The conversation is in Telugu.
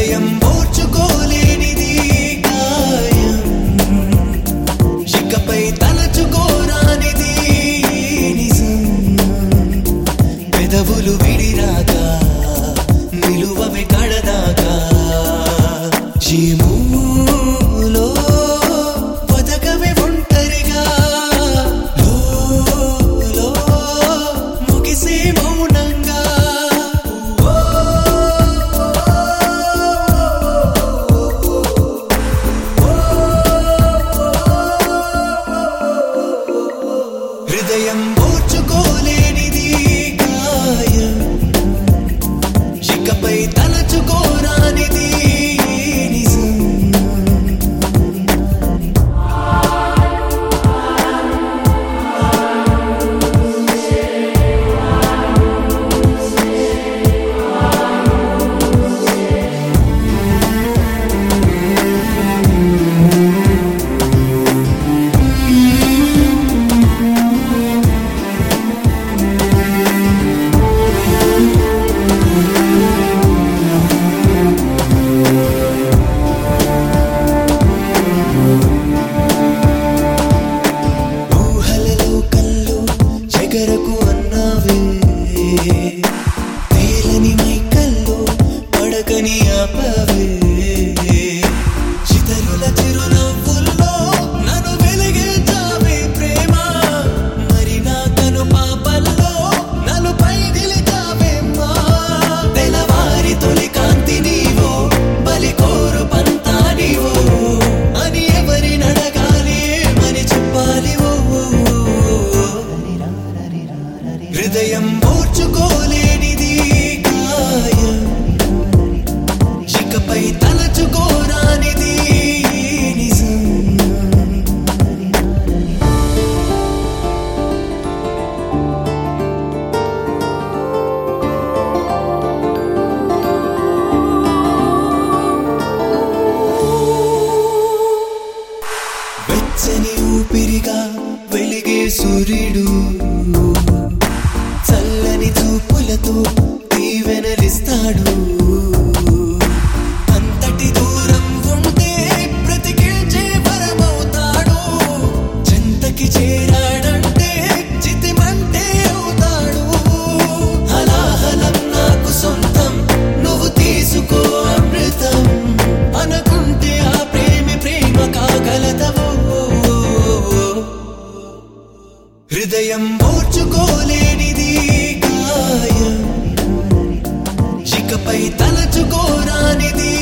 இதயம் హృదయం ఓర్చుకోలేనిది గాయం. ఇకపై హృదయం ఓర్చుకోలేనిది గాయం. ఇకపై తలచుకోరానిది